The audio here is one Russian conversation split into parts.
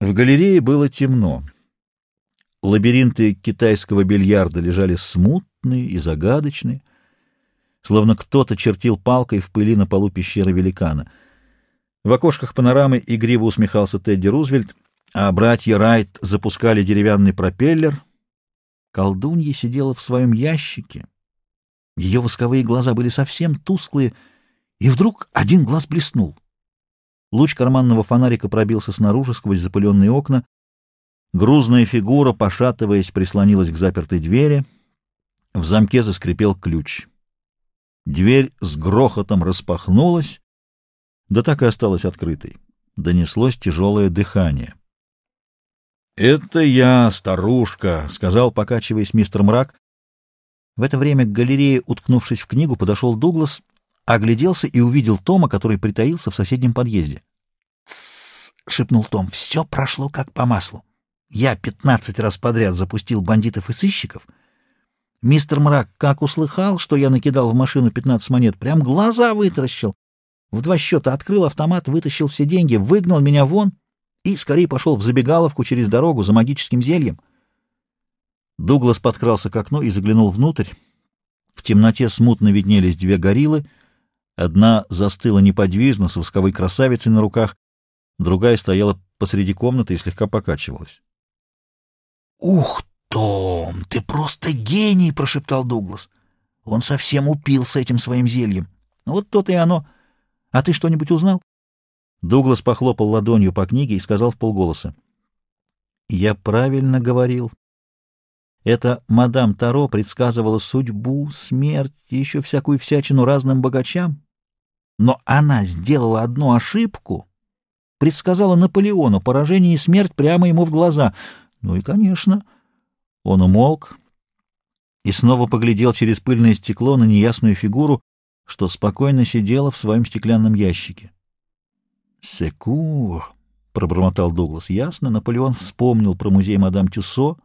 В галерее было темно. Лабиринты китайского бильярда лежали смутные и загадочные, словно кто-то чертил палкой в пыли на полу пещеры великана. В окошках панорамы игриво усмехался Тедди Рузвельт, а братья Райт запускали деревянный пропеллер. Колдунья сидела в своем ящике. Ее восковые глаза были совсем тусклые, и вдруг один глаз блеснул — Луч карманного фонарика пробился снаружи сквозь запыленные окна. Грузная фигура, пошатываясь, прислонилась к запертой двери. В замке заскрипел ключ. Дверь с грохотом распахнулась, да так и осталась открытой. Донеслось тяжелое дыхание. «Это я, старушка», — сказал, покачиваясь мистер Мрак. В это время к галерее, уткнувшись в книгу, подошел Дуглас огляделся и увидел Тома, который притаился в соседнем подъезде. «Тссс!» — шепнул Том. «Все прошло как по маслу. Я пятнадцать раз подряд запустил бандитов и сыщиков. Мистер Мрак как услыхал, что я накидал в машину пятнадцать монет, прям глаза вытаращил. В два счета открыл автомат, вытащил все деньги, выгнал меня вон и скорее пошел в забегаловку через дорогу за магическим зельем». Дуглас подкрался к окну и заглянул внутрь. В темноте смутно виднелись две гориллы — Одна застыла неподвижно, с восковой красавицей на руках, другая стояла посреди комнаты и слегка покачивалась. «Ух, Том, ты просто гений!» — прошептал Дуглас. «Он совсем упился этим своим зельем. Вот то-то и оно. А ты что-нибудь узнал?» Дуглас похлопал ладонью по книге и сказал в полголоса. «Я правильно говорил. Это мадам Таро предсказывала судьбу, смерть и еще всякую всячину разным богачам, но она сделала одну ошибку, предсказала Наполеону поражение и смерть прямо ему в глаза. Ну и, конечно, он умолк и снова поглядел через пыльное стекло на неясную фигуру, что спокойно сидела в своем стеклянном ящике. «Секур», — пробормотал Дуглас, — ясно, Наполеон вспомнил про музей мадам Тюссо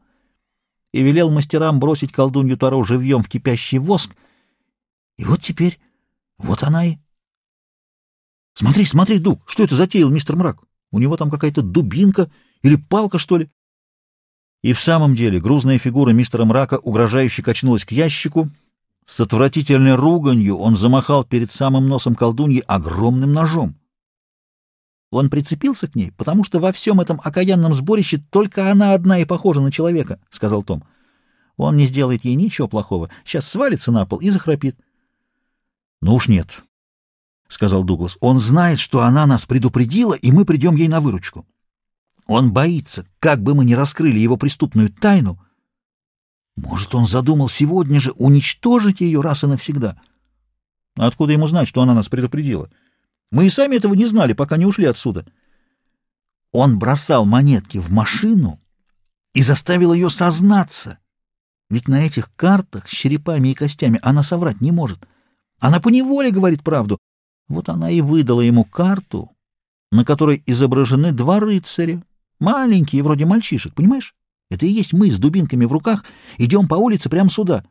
и велел мастерам бросить колдунью Таро живьем в кипящий воск, и вот теперь, вот она и Смотри, смотри, Дуг, что это затеял мистер Мрак? У него там какая-то дубинка или палка, что ли? И в самом деле грузная фигура мистера Мрака угрожающе качнулась к ящику. С отвратительной руганью он замахал перед самым носом колдуньи огромным ножом. Он прицепился к ней, потому что во всем этом окаянном сборище только она одна и похожа на человека, — сказал Том. Он не сделает ей ничего плохого. Сейчас свалится на пол и захрапит. — Ну уж нет, — сказал Дуглас. — Он знает, что она нас предупредила, и мы придем ей на выручку. Он боится, как бы мы ни раскрыли его преступную тайну. Может, он задумал сегодня же уничтожить ее раз и навсегда? Откуда ему знать, что она нас предупредила? Мы и сами этого не знали, пока не ушли отсюда. Он бросал монетки в машину и заставил ее сознаться. Ведь на этих картах с черепами и костями она соврать не может. Она поневоле говорит правду, вот она и выдала ему карту, на которой изображены два рыцаря, маленькие, вроде мальчишек, понимаешь? Это и есть мы с дубинками в руках, идем по улице прямо сюда.